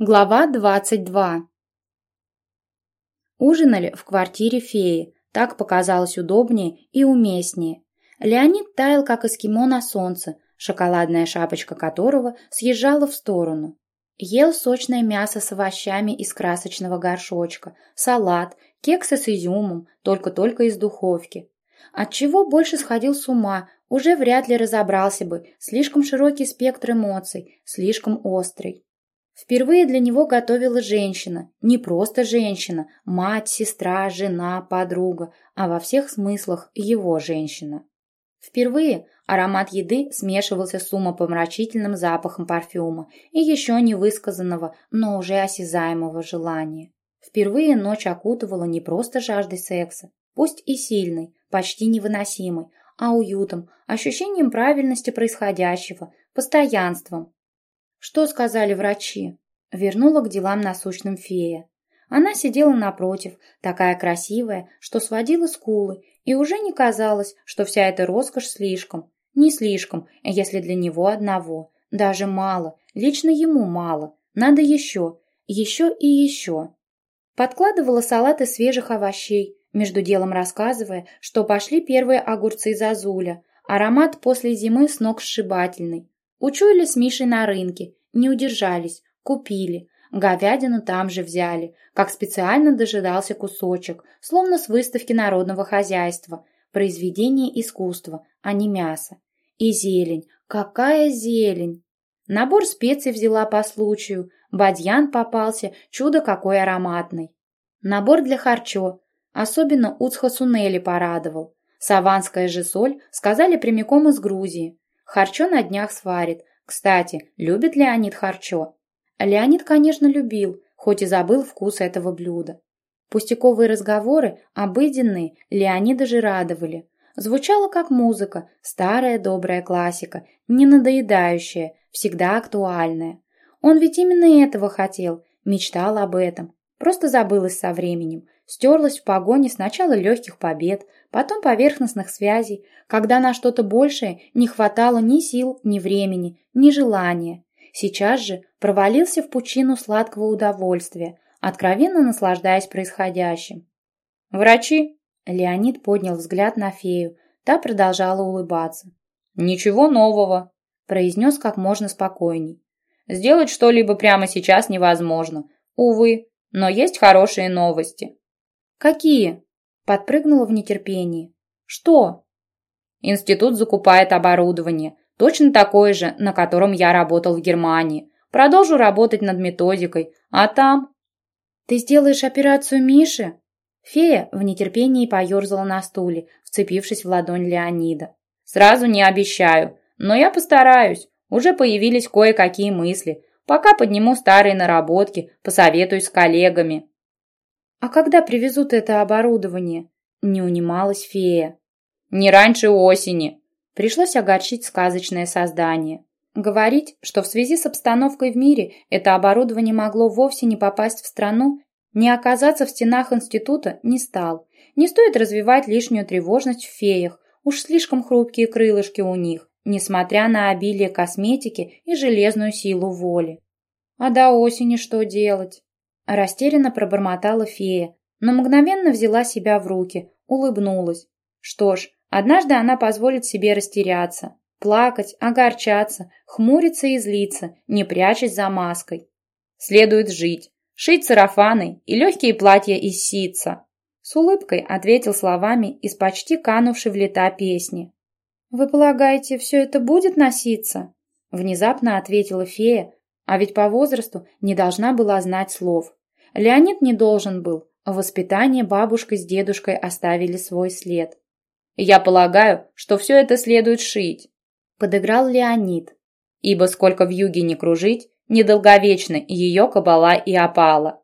Глава 22 Ужинали в квартире феи, так показалось удобнее и уместнее. Леонид таял, как эскимо на солнце, шоколадная шапочка которого съезжала в сторону. Ел сочное мясо с овощами из красочного горшочка, салат, кексы с изюмом, только-только из духовки. Отчего больше сходил с ума, уже вряд ли разобрался бы, слишком широкий спектр эмоций, слишком острый. Впервые для него готовила женщина, не просто женщина, мать, сестра, жена, подруга, а во всех смыслах его женщина. Впервые аромат еды смешивался с умопомрачительным запахом парфюма и еще не высказанного, но уже осязаемого желания. Впервые ночь окутывала не просто жаждой секса, пусть и сильной, почти невыносимой, а уютом, ощущением правильности происходящего, постоянством, «Что сказали врачи?» Вернула к делам насущным фея. Она сидела напротив, такая красивая, что сводила скулы, и уже не казалось, что вся эта роскошь слишком. Не слишком, если для него одного. Даже мало, лично ему мало. Надо еще, еще и еще. Подкладывала салат из свежих овощей, между делом рассказывая, что пошли первые огурцы Зазуля. Аромат после зимы с ног сшибательный. Учуяли с Мишей на рынке, не удержались, купили. Говядину там же взяли, как специально дожидался кусочек, словно с выставки народного хозяйства, произведение искусства, а не мясо. И зелень, какая зелень! Набор специй взяла по случаю, бадьян попался, чудо какой ароматный. Набор для харчо, особенно Уцхасунели порадовал. Саванская же соль, сказали прямиком из Грузии. Харчо на днях сварит. Кстати, любит Леонид харчо? Леонид, конечно, любил, хоть и забыл вкус этого блюда. Пустяковые разговоры, обыденные, Леонида же радовали. Звучало как музыка, старая добрая классика, не надоедающая, всегда актуальная. Он ведь именно этого хотел, мечтал об этом. Просто забылась со временем, стерлась в погоне сначала легких побед, потом поверхностных связей, когда на что-то большее не хватало ни сил, ни времени, ни желания. Сейчас же провалился в пучину сладкого удовольствия, откровенно наслаждаясь происходящим. «Врачи?» Леонид поднял взгляд на фею, та продолжала улыбаться. «Ничего нового», – произнес как можно спокойней. «Сделать что-либо прямо сейчас невозможно. Увы, но есть хорошие новости». «Какие?» Подпрыгнула в нетерпении. «Что?» «Институт закупает оборудование, точно такое же, на котором я работал в Германии. Продолжу работать над методикой, а там...» «Ты сделаешь операцию Миши?» Фея в нетерпении поерзала на стуле, вцепившись в ладонь Леонида. «Сразу не обещаю, но я постараюсь. Уже появились кое-какие мысли. Пока подниму старые наработки, посоветуюсь с коллегами. «А когда привезут это оборудование?» – не унималась фея. «Не раньше осени!» Пришлось огорчить сказочное создание. Говорить, что в связи с обстановкой в мире это оборудование могло вовсе не попасть в страну, не оказаться в стенах института, не стал. Не стоит развивать лишнюю тревожность в феях, уж слишком хрупкие крылышки у них, несмотря на обилие косметики и железную силу воли. А до осени что делать? Растерянно пробормотала фея, но мгновенно взяла себя в руки, улыбнулась. Что ж, однажды она позволит себе растеряться, плакать, огорчаться, хмуриться и злиться, не прячась за маской. Следует жить, шить сарафаны и легкие платья из ситца. С улыбкой ответил словами из почти канувшей в лета песни. «Вы полагаете, все это будет носиться?» Внезапно ответила фея, а ведь по возрасту не должна была знать слов. Леонид не должен был. В воспитании бабушка с дедушкой оставили свой след. «Я полагаю, что все это следует шить», — подыграл Леонид. «Ибо сколько в юге не кружить, недолговечно ее кабала и опала.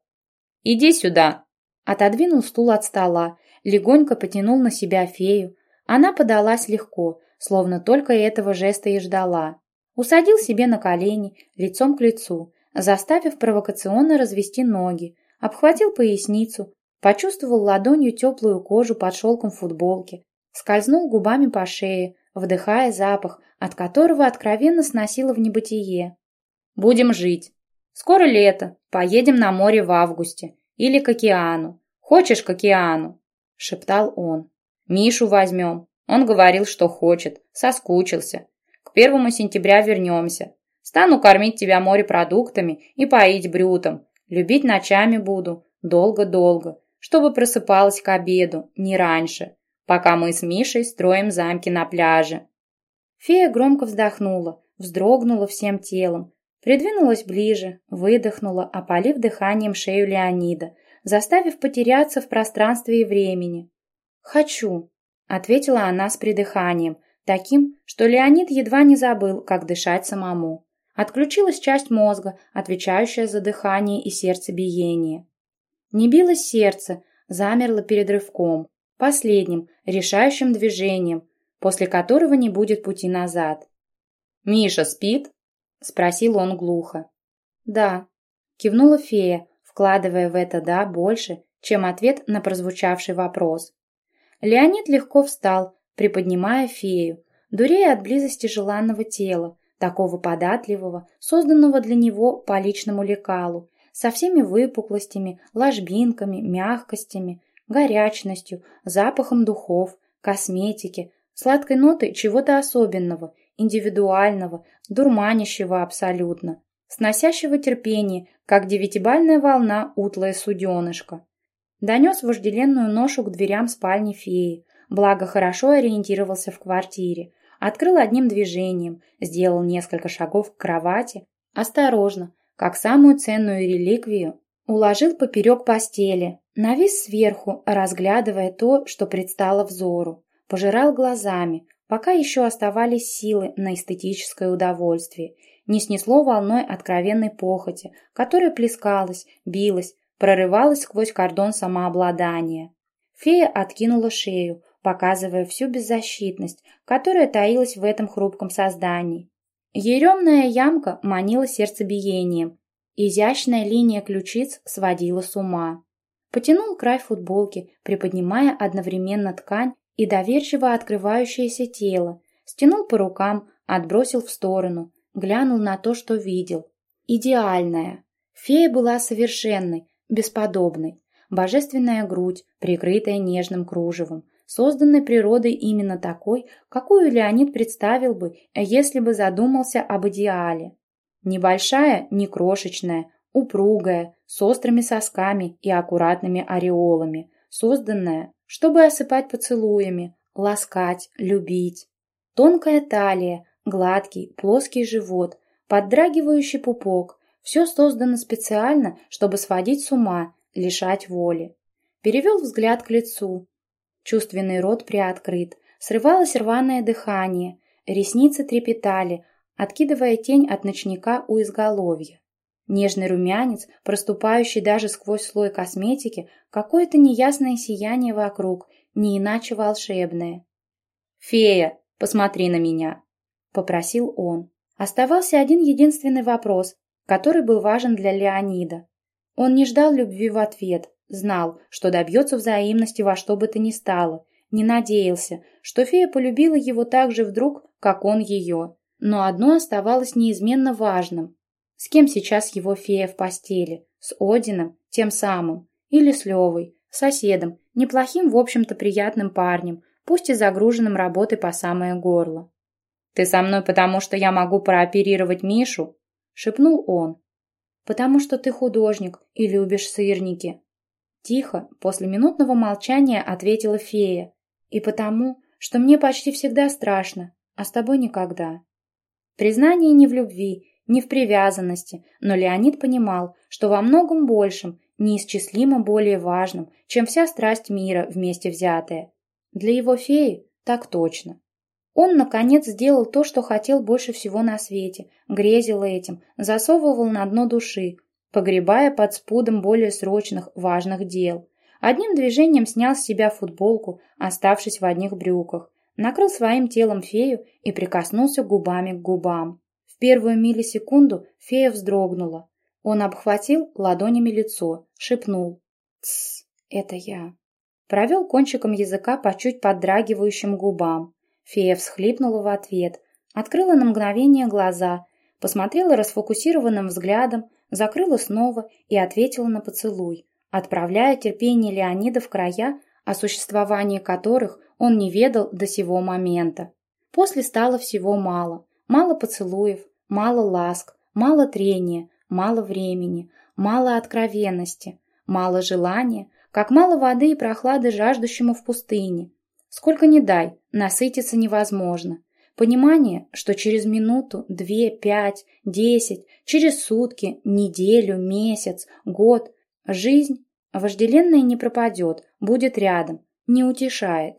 Иди сюда!» Отодвинул стул от стола, легонько потянул на себя фею. Она подалась легко, словно только этого жеста и ждала. Усадил себе на колени, лицом к лицу, заставив провокационно развести ноги, обхватил поясницу, почувствовал ладонью теплую кожу под шелком футболки, скользнул губами по шее, вдыхая запах, от которого откровенно сносило в небытие. «Будем жить», Скоро лето, поедем на море в августе. Или к океану. Хочешь к океану?» — шептал он. «Мишу возьмем. Он говорил, что хочет. Соскучился. К первому сентября вернемся. Стану кормить тебя морепродуктами и поить брютом. Любить ночами буду. Долго-долго. Чтобы просыпалась к обеду, не раньше. Пока мы с Мишей строим замки на пляже». Фея громко вздохнула, вздрогнула всем телом, придвинулась ближе, выдохнула, опалив дыханием шею Леонида, заставив потеряться в пространстве и времени. «Хочу», — ответила она с придыханием, таким, что Леонид едва не забыл, как дышать самому. Отключилась часть мозга, отвечающая за дыхание и сердцебиение. Не билось сердце, замерло перед рывком, последним, решающим движением, после которого не будет пути назад. «Миша спит?» — спросил он глухо. «Да», — кивнула фея, вкладывая в это «да» больше, чем ответ на прозвучавший вопрос. Леонид легко встал, приподнимая фею, дурея от близости желанного тела, такого податливого, созданного для него по личному лекалу, со всеми выпуклостями, ложбинками, мягкостями, горячностью, запахом духов, косметики, сладкой нотой чего-то особенного, индивидуального, дурманящего абсолютно, сносящего терпение, как девятибальная волна утлая суденышко. Донес вожделенную ношу к дверям спальни феи, благо хорошо ориентировался в квартире, открыл одним движением, сделал несколько шагов к кровати, осторожно, как самую ценную реликвию, уложил поперек постели, навис сверху, разглядывая то, что предстало взору, пожирал глазами, пока еще оставались силы на эстетическое удовольствие, не снесло волной откровенной похоти, которая плескалась, билась, прорывалась сквозь кордон самообладания. Фея откинула шею, показывая всю беззащитность, которая таилась в этом хрупком создании. Еремная ямка манила сердцебиением, изящная линия ключиц сводила с ума. Потянул край футболки, приподнимая одновременно ткань и доверчиво открывающееся тело, стянул по рукам, отбросил в сторону, глянул на то, что видел. Идеальная. Фея была совершенной, бесподобной. Божественная грудь, прикрытая нежным кружевом, созданной природой именно такой, какую Леонид представил бы, если бы задумался об идеале. Небольшая, не крошечная, упругая, с острыми сосками и аккуратными ореолами, созданная, чтобы осыпать поцелуями, ласкать, любить. Тонкая талия, гладкий, плоский живот, поддрагивающий пупок – все создано специально, чтобы сводить с ума, лишать воли. Перевел взгляд к лицу, Чувственный рот приоткрыт, срывалось рваное дыхание, ресницы трепетали, откидывая тень от ночника у изголовья. Нежный румянец, проступающий даже сквозь слой косметики, какое-то неясное сияние вокруг, не иначе волшебное. «Фея, посмотри на меня!» — попросил он. Оставался один единственный вопрос, который был важен для Леонида. Он не ждал любви в ответ, Знал, что добьется взаимности во что бы то ни стало. Не надеялся, что фея полюбила его так же вдруг, как он ее. Но одно оставалось неизменно важным. С кем сейчас его фея в постели? С Одином, тем самым. Или с Левой, соседом, неплохим, в общем-то, приятным парнем, пусть и загруженным работой по самое горло. «Ты со мной, потому что я могу прооперировать Мишу?» — шепнул он. «Потому что ты художник и любишь сырники», Тихо, после минутного молчания ответила фея. И потому, что мне почти всегда страшно, а с тобой никогда. Признание не в любви, не в привязанности, но Леонид понимал, что во многом большем, неисчислимо более важным, чем вся страсть мира вместе взятая. Для его феи так точно. Он, наконец, сделал то, что хотел больше всего на свете, грезил этим, засовывал на дно души, погребая под спудом более срочных, важных дел. Одним движением снял с себя футболку, оставшись в одних брюках, накрыл своим телом фею и прикоснулся губами к губам. В первую миллисекунду фея вздрогнула. Он обхватил ладонями лицо, шепнул «Тссс, это я». Провел кончиком языка по чуть подрагивающим губам. Фея всхлипнула в ответ, открыла на мгновение глаза, посмотрела расфокусированным взглядом, закрыла снова и ответила на поцелуй, отправляя терпение Леонида в края, о существовании которых он не ведал до сего момента. После стало всего мало. Мало поцелуев, мало ласк, мало трения, мало времени, мало откровенности, мало желания, как мало воды и прохлады жаждущему в пустыне. Сколько ни дай, насытиться невозможно. Понимание, что через минуту, две, пять, десять, через сутки, неделю, месяц, год, жизнь вожделенная не пропадет, будет рядом, не утешает.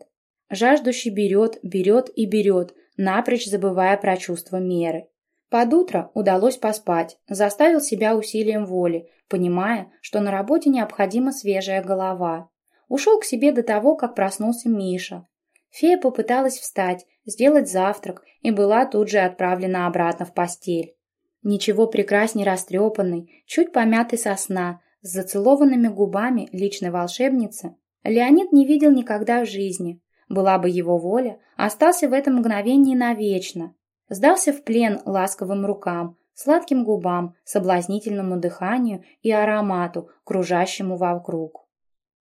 Жаждущий берет, берет и берет, напрочь забывая про чувство меры. Под утро удалось поспать, заставил себя усилием воли, понимая, что на работе необходима свежая голова. Ушел к себе до того, как проснулся Миша. Фея попыталась встать, сделать завтрак и была тут же отправлена обратно в постель. Ничего прекрасней растрепанной, чуть помятой со сна, с зацелованными губами личной волшебницы, Леонид не видел никогда в жизни. Была бы его воля, остался в этом мгновении навечно. Сдался в плен ласковым рукам, сладким губам, соблазнительному дыханию и аромату, кружащему вокруг.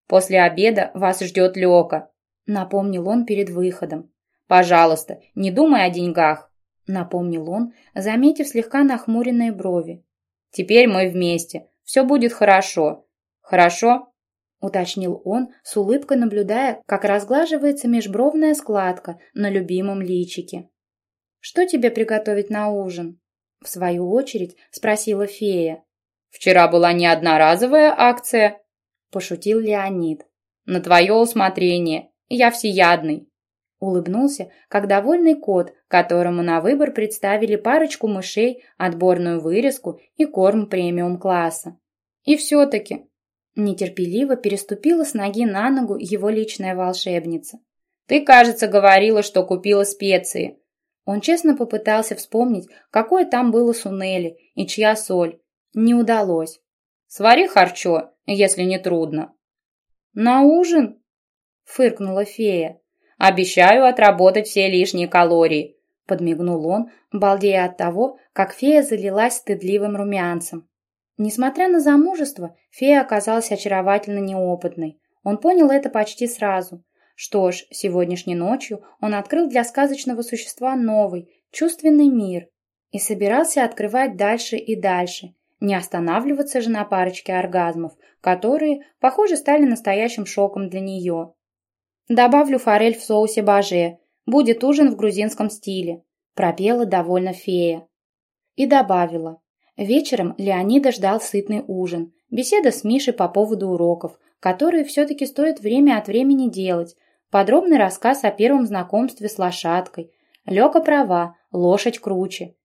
«После обеда вас ждет Лёка», — напомнил он перед выходом. «Пожалуйста, не думай о деньгах», — напомнил он, заметив слегка нахмуренные брови. «Теперь мы вместе. Все будет хорошо. Хорошо?» — уточнил он, с улыбкой наблюдая, как разглаживается межбровная складка на любимом личике. «Что тебе приготовить на ужин?» В свою очередь спросила фея. «Вчера была не одноразовая акция», — пошутил Леонид. «На твое усмотрение. Я всеядный». Улыбнулся, как довольный кот, которому на выбор представили парочку мышей, отборную вырезку и корм премиум-класса. И все-таки нетерпеливо переступила с ноги на ногу его личная волшебница. «Ты, кажется, говорила, что купила специи». Он честно попытался вспомнить, какое там было сунели и чья соль. Не удалось. «Свари харчо, если не трудно». «На ужин?» — фыркнула фея. «Обещаю отработать все лишние калории», — подмигнул он, балдея от того, как фея залилась стыдливым румянцем. Несмотря на замужество, фея оказалась очаровательно неопытной. Он понял это почти сразу. Что ж, сегодняшней ночью он открыл для сказочного существа новый, чувственный мир и собирался открывать дальше и дальше, не останавливаться же на парочке оргазмов, которые, похоже, стали настоящим шоком для нее. «Добавлю форель в соусе баже. Будет ужин в грузинском стиле», – пропела довольно фея. И добавила. Вечером Леонида ждал сытный ужин, беседа с Мишей по поводу уроков, которые все-таки стоит время от времени делать, подробный рассказ о первом знакомстве с лошадкой, Лёка права, лошадь круче.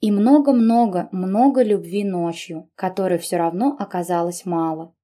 И много-много-много любви ночью, которой все равно оказалось мало.